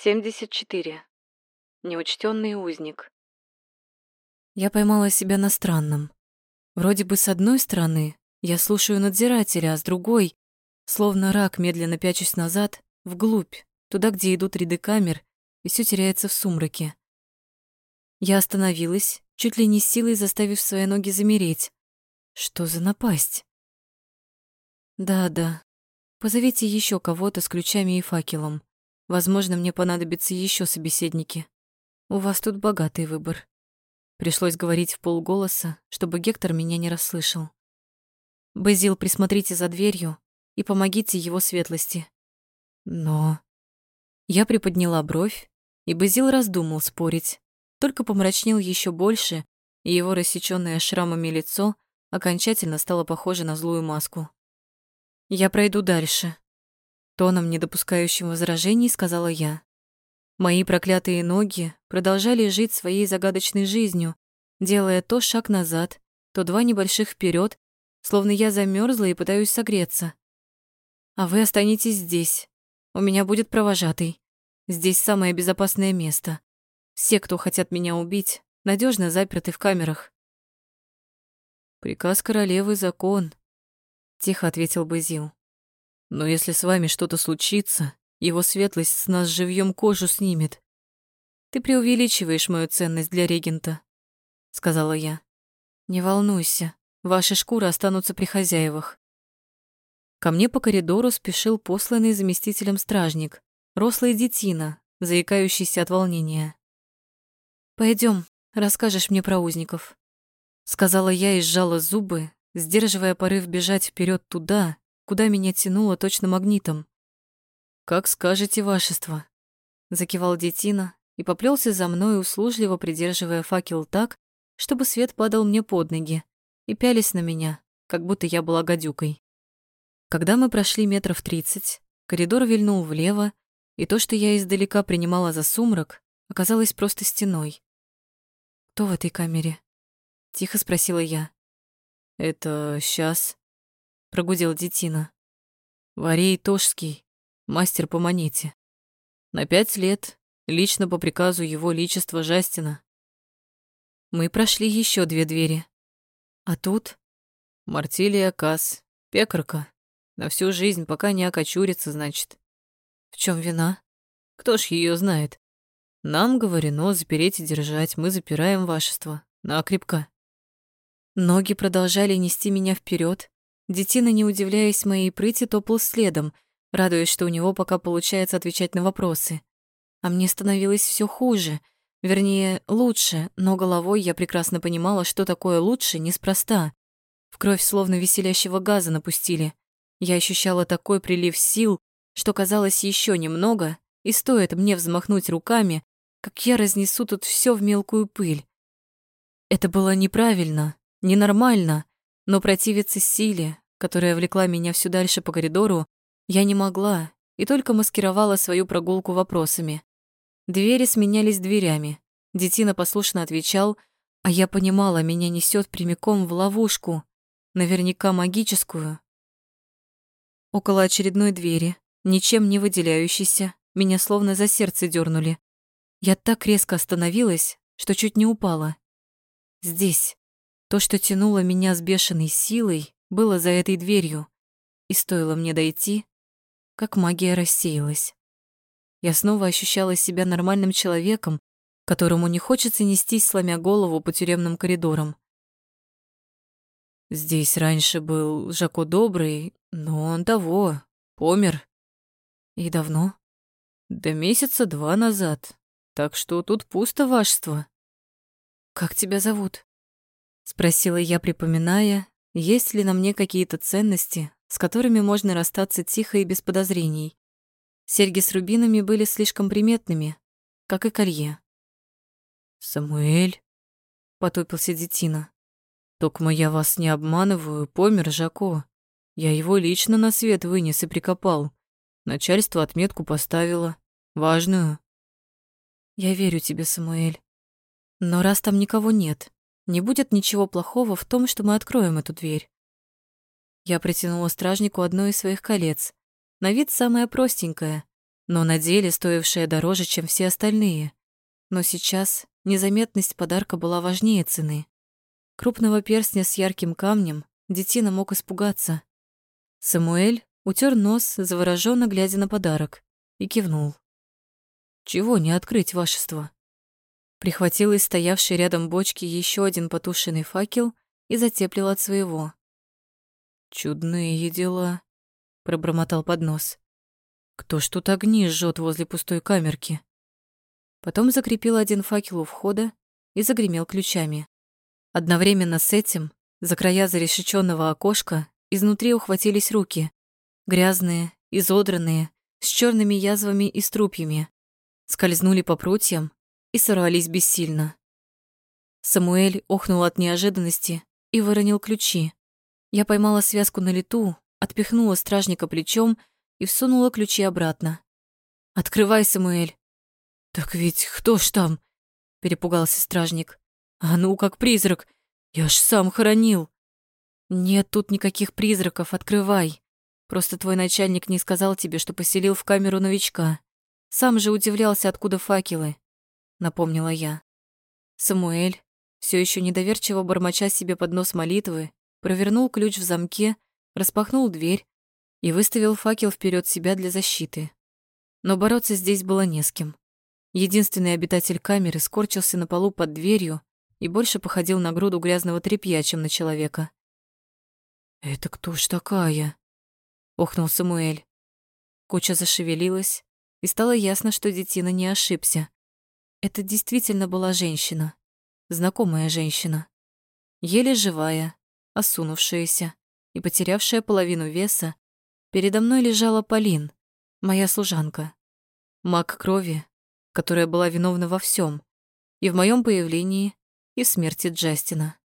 74. Неучтенный узник. Я поймала себя на странном. Вроде бы с одной стороны я слушаю надзирателя, а с другой, словно рак, медленно пячусь назад, вглубь, туда, где идут ряды камер, и все теряется в сумраке. Я остановилась, чуть ли не силой заставив свои ноги замереть. Что за напасть? Да-да. Позовите еще кого-то с ключами и факелом. Возможно, мне понадобятся еще собеседники. У вас тут богатый выбор. Пришлось говорить в полголоса, чтобы Гектор меня не расслышал. Базил, присмотрите за дверью и помогите его светлости. Но... Я приподняла бровь, и Базил раздумал спорить, только помрачнел еще больше, и его рассечённое шрамами лицо окончательно стало похоже на злую маску. «Я пройду дальше», Тоном, не допускающим возражений, сказала я. Мои проклятые ноги продолжали жить своей загадочной жизнью, делая то шаг назад, то два небольших вперед, словно я замерзла и пытаюсь согреться. А вы останетесь здесь. У меня будет провожатый. Здесь самое безопасное место. Все, кто хотят меня убить, надежно заперты в камерах. Приказ королевы закон, тихо ответил Базил. Но если с вами что-то случится, его светлость с нас живьем кожу снимет. Ты преувеличиваешь мою ценность для регента, сказала я. Не волнуйся, ваши шкуры останутся при хозяевах. Ко мне по коридору спешил посланный заместителем стражник, рослый детина, заикающийся от волнения. Пойдем, расскажешь мне про узников, сказала я и сжала зубы, сдерживая порыв бежать вперед туда, куда меня тянуло точно магнитом. «Как скажете, вашество», — закивал детина и поплелся за мной, услужливо придерживая факел так, чтобы свет падал мне под ноги и пялись на меня, как будто я была гадюкой. Когда мы прошли метров тридцать, коридор вильнул влево, и то, что я издалека принимала за сумрак, оказалось просто стеной. «Кто в этой камере?» — тихо спросила я. «Это сейчас», прогудел детина. Варей Тошский, мастер по монете. На пять лет, лично по приказу его личества Жастина. Мы прошли еще две двери. А тут Мартилия Касс, пекарка. На всю жизнь, пока не окочурится, значит. В чем вина? Кто ж ее знает? Нам говорено запереть и держать, мы запираем вашество. Накрепко. Ноги продолжали нести меня вперед, Детина, не удивляясь моей прыти, топал следом, радуясь, что у него пока получается отвечать на вопросы. А мне становилось все хуже, вернее, лучше, но головой я прекрасно понимала, что такое лучше неспроста. В кровь словно веселящего газа напустили. Я ощущала такой прилив сил, что казалось еще немного, и стоит мне взмахнуть руками, как я разнесу тут все в мелкую пыль. Это было неправильно, ненормально, но противиться силе, которая влекла меня все дальше по коридору, я не могла и только маскировала свою прогулку вопросами. Двери сменялись дверями. Детина послушно отвечал, а я понимала, меня несет прямиком в ловушку, наверняка магическую. Около очередной двери, ничем не выделяющейся, меня словно за сердце дернули. Я так резко остановилась, что чуть не упала. Здесь, то, что тянуло меня с бешеной силой, было за этой дверью, и стоило мне дойти, как магия рассеялась. Я снова ощущала себя нормальным человеком, которому не хочется нестись, сломя голову по тюремным коридорам. Здесь раньше был Жако Добрый, но он того, помер. И давно? Да месяца два назад. Так что тут пусто вашество. Как тебя зовут? Спросила я, припоминая, есть ли на мне какие-то ценности, с которыми можно расстаться тихо и без подозрений. Серьги с рубинами были слишком приметными, как и колье. «Самуэль», — потупился детина, — «токмо я вас не обманываю, помер Жако. Я его лично на свет вынес и прикопал. Начальство отметку поставило. Важную». «Я верю тебе, Самуэль. Но раз там никого нет, не будет ничего плохого в том, что мы откроем эту дверь. Я протянула стражнику одно из своих колец, на вид самое простенькое, но на деле стоившая дороже, чем все остальные. Но сейчас незаметность подарка была важнее цены. Крупного перстня с ярким камнем детина мог испугаться. Самуэль утер нос, завороженно глядя на подарок, и кивнул. «Чего не открыть, вашество?» Прихватил из стоявшей рядом бочки еще один потушенный факел и затеплил от своего. «Чудные дела», — пробормотал под нос. «Кто ж тут огни жжет возле пустой камерки?» Потом закрепил один факел у входа и загремел ключами. Одновременно с этим за края зарешеченного окошка изнутри ухватились руки, грязные, изодранные, с черными язвами и струпьями, скользнули по прутьям и сорвались бессильно. Самуэль охнул от неожиданности и выронил ключи. Я поймала связку на лету, отпихнула стражника плечом и всунула ключи обратно. «Открывай, Самуэль!» «Так ведь кто ж там?» — перепугался стражник. «А ну, как призрак! Я ж сам хоронил!» «Нет тут никаких призраков, открывай! Просто твой начальник не сказал тебе, что поселил в камеру новичка. Сам же удивлялся, откуда факелы», — напомнила я. Самуэль, все еще недоверчиво бормоча себе под нос молитвы, провернул ключ в замке, распахнул дверь и выставил факел вперед себя для защиты. Но бороться здесь было не с кем. Единственный обитатель камеры скорчился на полу под дверью и больше походил на груду грязного тряпья, чем на человека. «Это кто ж такая?» — охнул Самуэль. Куча зашевелилась, и стало ясно, что детина не ошибся. Это действительно была женщина, знакомая женщина, еле живая, осунувшаяся и потерявшая половину веса. Передо мной лежала Полин, моя служанка, маг крови, которая была виновна во всем, и в моем появлении, и в смерти Джастина.